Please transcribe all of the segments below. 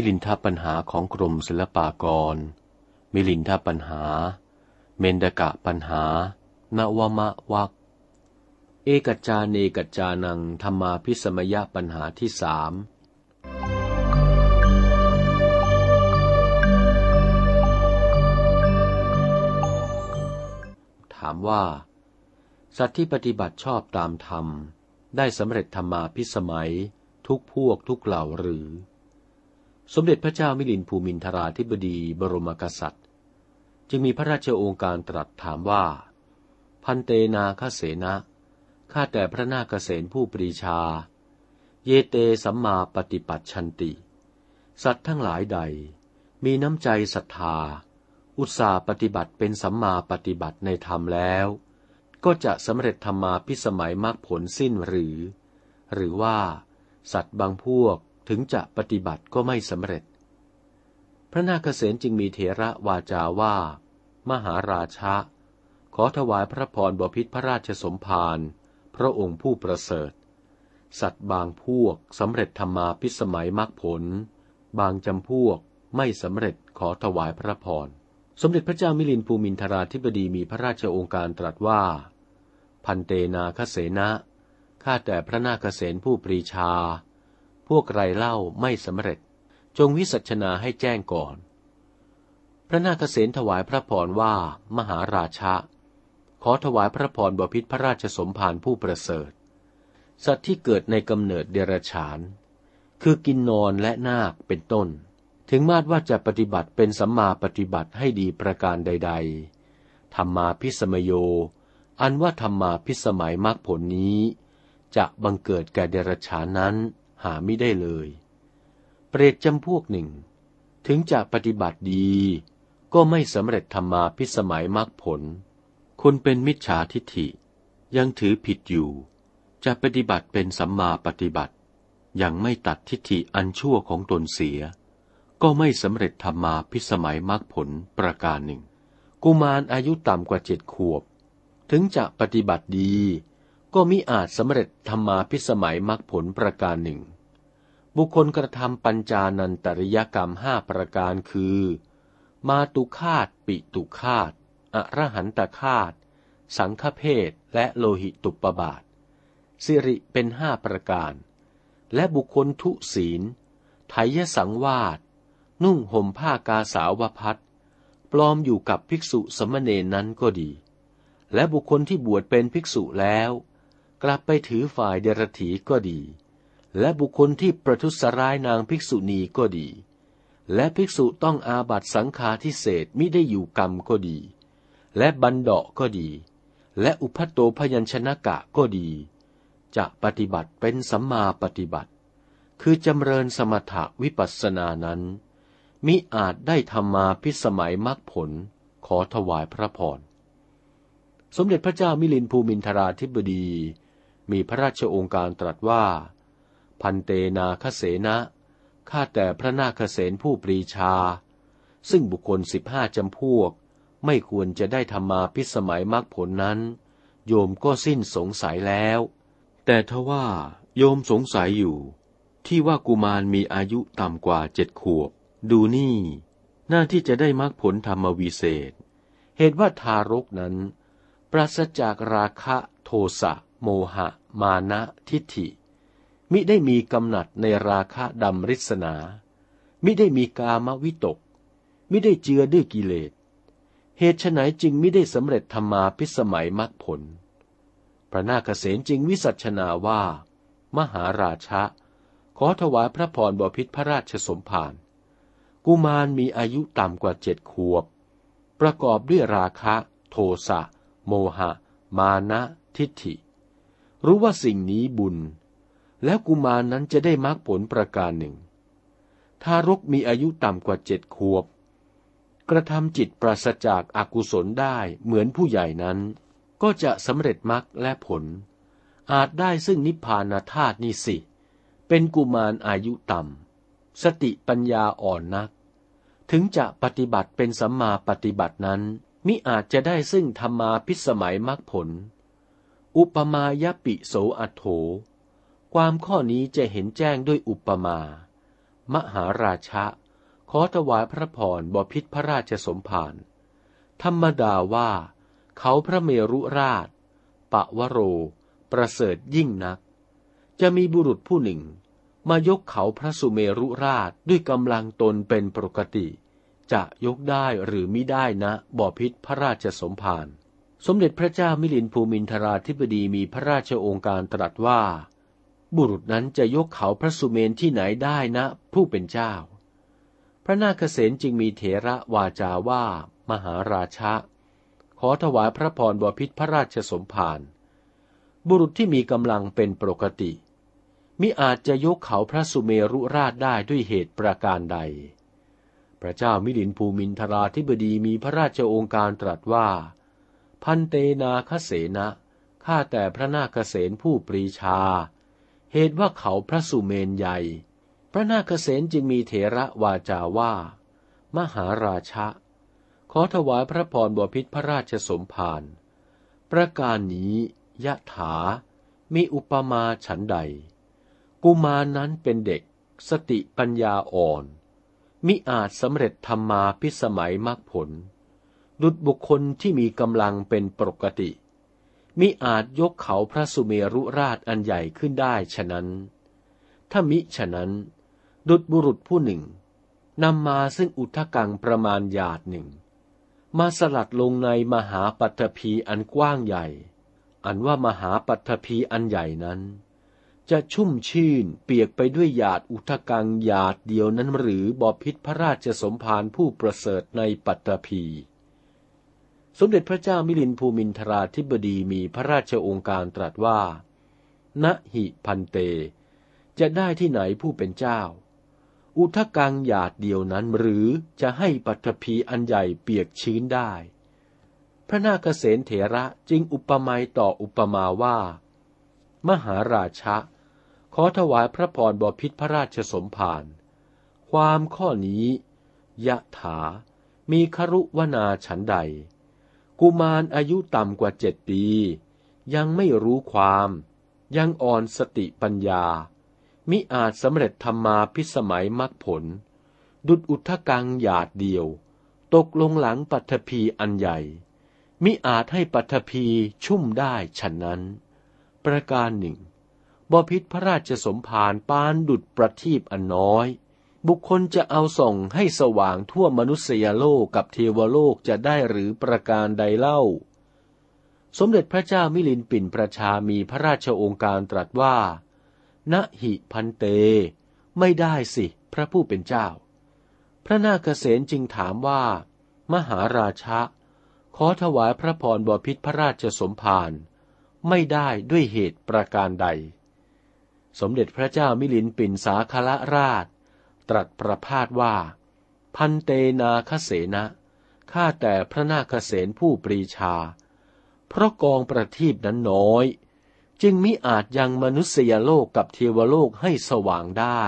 มิลินทปัญหาของกรมศิลปากร มิลินทปัญหา เมนดกะปัญหา นวมะวักเอกจาเนกจานังธรรมาพิสมยปัญหาที่สามถามว่า สัตว์ที่ปฏิบัติชอบตามธรรม ได้สำเร็จธรรมาพิสมัยทุกพวกทุกเหล่าหรือ สมเด็จพระเจ้ามิลินภูมินทราธิบดีบรมกษัตริย์ จึงมีพระราชโองการตรัสถามว่า พันเตนาคเสนะข้าแต่พระนาคเษนผู้ปรีชา เยเตสัมมาปฏิปัติชันติ สัตว์ทั้งหลายใด มีน้ำใจศรัทธา อุตสาปฏิบัติเป็นสัมมาปฏิบัติในธรรมแล้ว ก็จะสำเร็จธรรมาพิสมัยมรรคผลสิ้นหรือ หรือว่า สัตว์บางพวก ถึงจะปฏิบัติก็ไม่สำเร็จ พระนาคเษนจึงมีเถระวาจาว่า มหาราชะ ขอถวายพระพรบพิษพระราชสมภารพระองค์ผู้ประเสริฐ สัตว์บางพวกสำเร็จธรรมาพิสมัยมรรคผล บางจำพวกไม่สำเร็จขอถวายพระพร สมเด็จพระเจ้ามิลินภูมินทราธิบดีมีพระราชองค์การตรัสว่า พันเตนาคเสนะข้าแต่พระนาคเษนผู้ปรีชา พวกไรเล่าไม่สำเร็จ จงวิสัชนาให้แจ้งก่อน พระนาคเษนถวายพระพรว่ามหาราชะ ขอถวายพระพรบพิษพระราชสมภารผู้ประเสริฐ สัตว์ที่เกิดในกำเนิดเดรัจฉาน คือกินนอนและนาคเป็นต้น ถึงมาดว่าจะปฏิบัติเป็นสัมมาปฏิบัติให้ดีประการใด ๆธรรมาพิสมโย อันว่าธรรมาพิสมัยมรรคผลนี้จะบังเกิดแก่เดรัจฉานนั้น หาไม่ได้เลย เปรตจำพวกหนึ่ง ถึงจะปฏิบัติดี ก็ไม่สำเร็จธรรมาพิสมัยมรรคผล คนเป็นมิจฉาทิฏฐิ ยังถือผิดอยู่ จะปฏิบัติเป็นสัมมาปฏิบัติ ยังไม่ตัดทิฏฐิอันชั่วของตนเสีย ก็ไม่สำเร็จธรรมาพิสมัยมรรคผลประการหนึ่ง กุมารอายุต่ำกว่าเจ็ดขวบ ถึงจะปฏิบัติดี ก็มิอาจสำเร็จธรรมาพิสมัยมรรคผลประการหนึ่ง บุคคลกระทำปัญจานันตริยกรรมห้าประการคือ มาตุคาตปิตุคาตอรหันตคาตสังฆเพศและโลหิตุปบาท สิริเป็นห้าประการ และบุคคลทุศีลไทยสังวาสนุ่งห่มผ้ากาสาวพัดปลอมอยู่กับภิกษุสมณเณรนั้นก็ดี และบุคคลที่บวชเป็นภิกษุแล้ว กลับไปถือฝ่ายเดรถีก็ดี และบุคคลที่ประทุษร้ายนางภิกษุณีก็ดี และภิกษุต้องอาบัตสังฆาทิเศษมิได้อยู่กรรมก็ดี และบันดาก็ดี และอุพัตโตพยัญชนะกะก็ดี จะปฏิบัติเป็นสัมมาปฏิบัติ คือจำเริญสมถะวิปัสสนานั้น มิอาจได้ธรรมาพิสมัยมรรคผลขอถวายพระพรสมเด็จพระเจ้ามิลินภูมินทราธิบดี มีพระราชองค์การตรัสว่า พันเตนาคเสนะข้าแต่พระนาคเสนผู้ปรีชา ซึ่งบุคคลสิบห้าจำพวก ไม่ควรจะได้ธรรมาพิสมัยมรรคผลนั้น โยมก็สิ้นสงสัยแล้ว แต่ทว่าโยมสงสัยอยู่ ที่ว่ากุมารมีอายุต่ำกว่าเจ็ดขวบ ดูนี่ หน้าที่จะได้มรรคผลธรรมวิเศษ เหตุว่าทารกนั้น ปราศจากราคะโทสะโมหะ มานะทิฏฐิ มิได้มีกำหนัดในราคะดำริษนา มิได้มีกามวิตก มิได้เจือด้วยกิเลส เหตุไฉนจึงมิได้สำเร็จธรรมาพิสมัยมรรคผล พระนาคเษนจึงวิสัชนาว่า มหาราชะ ขอถวายพระพรบพิษพระราชสมภาร กุมารมีอายุต่ำกว่าเจ็ดขวบ ประกอบด้วยราคะ โทสะ โมหะ มานะทิฏฐิ รู้ว่าสิ่งนี้บุญ แล้วกุมารนั้นจะได้มรรคผลประการหนึ่ง ทารกมีอายุต่ำกว่าเจ็ดขวบ กระทำจิตปราศจากอากุศลได้เหมือนผู้ใหญ่นั้น ก็จะสำเร็จมรรคและผล อาจได้ซึ่งนิพพานธาตุนี่สิ เป็นกุมารอายุต่ำ สติปัญญาอ่อนนัก ถึงจะปฏิบัติเป็นสัมมาปฏิบัตินั้น มิอาจจะได้ซึ่งธรรมาพิสมัยมรรคผล อุปมายปิโสอัโถ ความข้อนี้จะเห็นแจ้งด้วยอุปมา มหาราชะ ขอถวายพระพรบพิษพระราชสมภารธรรมดาว่า เขาพระเมรุราช ปะวโร ประเสริฐยิ่งนัก จะมีบุรุษผู้หนึ่ง มายกเขาพระสุเมรุราชด้วยกำลังตนเป็นปกติ จะยกได้หรือมิได้นะบ่อพิษพระราชสมภาร สมเด็จพระเจ้ามิลินภูมินทราธิบดีมีพระราชโองการตรัสว่า บุรุษนั้นจะยกเขาพระสุเมนที่ไหนได้นะ ผู้เป็นเจ้า พระนาคเษนจึงมีเถระวาจาว่า มหาราชะ ขอถวายพระพรบพิษพระราชสมภารบุรุษที่มีกำลังเป็นปกติ มิอาจจะยกเขาพระสุเมรุราชได้ด้วยเหตุประการใด พระเจ้ามิลินภูมินทราธิบดีมีพระราชโองการตรัสว่า พันเตนาคเสนะ ข้าแต่พระนาคเษนผู้ปรีชา เหตุว่าเขาพระสุเมนใหญ่ พระนาคเษนจึงมีเถระวาจาว่า มหาราชะ ขอถวายพระพรบพิษพระราชสมภารประการนี้ยะถา มีอุปมาฉันใด กุมารนั้นเป็นเด็ก สติปัญญาอ่อน มิอาจสำเร็จธรรมาพิสมัยมรรคผล ดุจบุคคลที่มีกำลังเป็นปกติ มิอาจยกเขาพระสุเมรุราชอันใหญ่ขึ้นได้ฉะนั้น ถ้ามิฉะนั้น ดุจบุรุษผู้หนึ่งนำมาซึ่งอุทกังประมาณหยาดหนึ่ง มาสลัดลงในมหาปัตภีอันกว้างใหญ่ อันว่ามหาปัตภีอันใหญ่นั้น จะชุ่มชื่นเปียกไปด้วยหยาดอุทกังหยาดเดียวนั้นหรือบอพิษพระราชสมภารผู้ประเสริฐในปัตตภี สมเด็จพระเจ้ามิลินภูมินทราธิบดีมีพระราชองค์การตรัสว่า ณหิพันเต จะได้ที่ไหนผู้เป็นเจ้า อุทกังหยาดเดียวนั้นหรือจะให้ปัตภีอันใหญ่เปียกชื้นได้ พระนาคเษนเถระจึงอุปมาต่ออุปมาว่า มหาราชะ ขอถวายพระพรบพิษพระราชสมภารความข้อนี้ยะถา มีครุวนาฉันใด กุมารอายุต่ำกว่าเจ็ดปี ยังไม่รู้ความ ยังอ่อนสติปัญญา มิอาจสำเร็จธรรมาพิสมัยมรรคผล ดุดอุทธกังหยาดเดียว ตกลงหลังปัทภีอันใหญ่ มิอาจให้ปัทภีชุ่มได้ฉะนั้น ประการหนึ่งบพิษพระราชสมภารปานดุดประทีปอันน้อย บุคคลจะเอาส่องให้สว่างทั่วมนุษยโลกกับเทวโลกจะได้หรือประการใดเล่า สมเด็จพระเจ้ามิลินปินประชามีพระราชองค์การตรัสว่า ณหิพันเต ไม่ได้สิพระผู้เป็นเจ้า พระนาคเษนจึงถามว่า มหาราชะ ขอถวายพระพรบพิษพระราชสมภารไม่ได้ด้วยเหตุประการใด สมเด็จพระเจ้ามิลินปินสาคละราช ตรัสประพาสว่า พันเตนาคเสนะข้าแต่พระนาคเสนผู้ปรีชา เพราะกองประทีปนั้นน้อย จึงมิอาจยังมนุษยโลกกับเทวโลกให้สว่างได้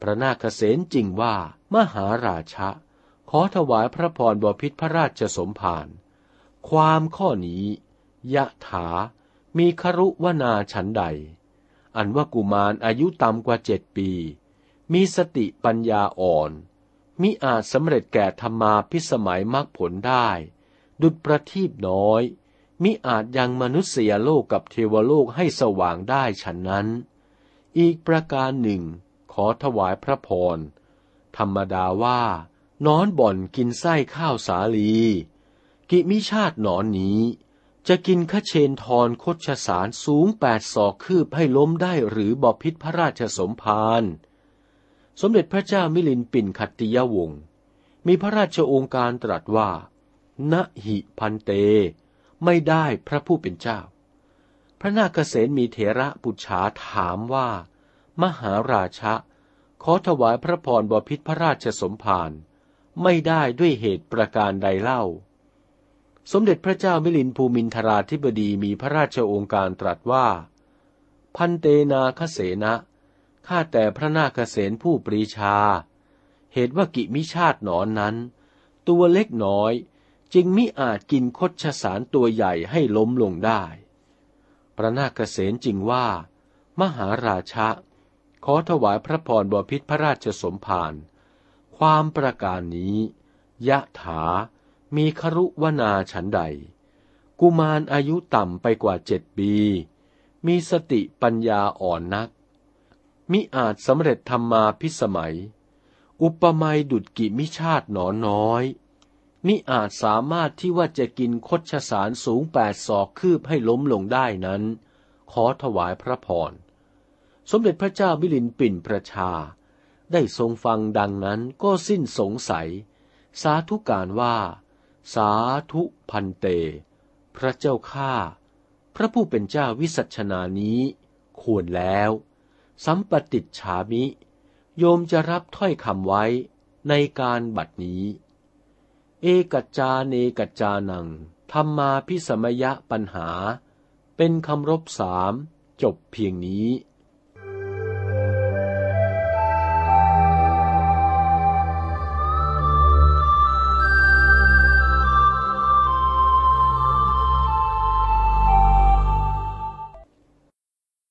พระนาคเสนจริงว่ามหาราชะ ขอถวายพระพรบพิษพระราชสมภารความข้อนี้ยะถามีครุวนาฉันใด อันว่ากุมารอายุต่ำกว่าเจ็ดปี มีสติปัญญาอ่อน มิอาจสำเร็จแก่ธรรมาพิสมัยมรรคผลได้ ดุจประทีปน้อย มิอาจยังมนุษยโลกกับเทวโลกให้สว่างได้ฉันนั้น อีกประการหนึ่ง ขอถวายพระพร ธรรมดาว่า นอนบ่อนกินไส้ข้าวสาลี กิมิชาตินอนนี้ จะกินขเชนทรคดชสารสูงแปดศอกคืบให้ล้มได้หรือบอพิษพระราชสมภาร สมเด็จพระเจ้ามิลินปินขัตติยวงศ์มีพระราชโองการตรัสว่า ณหิพันเต ไม่ได้พระผู้เป็นเจ้า พระนาคเษนมีเถระปุจฉาถามว่า มหาราชะ ขอถวายพระพรบพิษพระราชสมภารไม่ได้ด้วยเหตุประการใดเล่า สมเด็จพระเจ้ามิลินภูมินทราธิบดีมีพระราชโองการตรัสว่า พันเตนาคเสนะ ข้าแต่พระนาคเสนผู้ปรีชา เหตุว่ากิมิชาติหนอนนั้น ตัวเล็กน้อยจึงมิอาจกินคดชสารตัวใหญ่ให้ล้มลงได้ พระนาคเสนจึงว่า มหาราชะขขอถวายพระพรบพิษพระราชสมภารความประการนี้ ยะถา มีครุวนาฉันใด กุมารอายุต่ำไปกว่าเจ็ดปี มีสติปัญญาอ่อนนัก มิอาจสำเร็จธรรมาพิสมัย อุปมาดุดกิมิชาติหนอน้อย มิอาจสามารถที่ว่าจะกินคดชสารสูงแปดศอกคืบให้ล้มลงได้นั้น ขอถวายพระพร สมเด็จพระเจ้ามิลินปิ่นประชา ได้ทรงฟังดังนั้นก็สิ้นสงสัย สาธุการว่า สาธุพันเต พระเจ้าข้าพระผู้เป็นเจ้าวิสัชนานี้ควรแล้ว สัมปติฉามิ โยมจะรับถ้อยคำไว้ในการบัดนี้ เอกัจจาเนกัจจานังธรรมาพิสมยะปัญหา เป็นคำรบสามจบเพียงนี้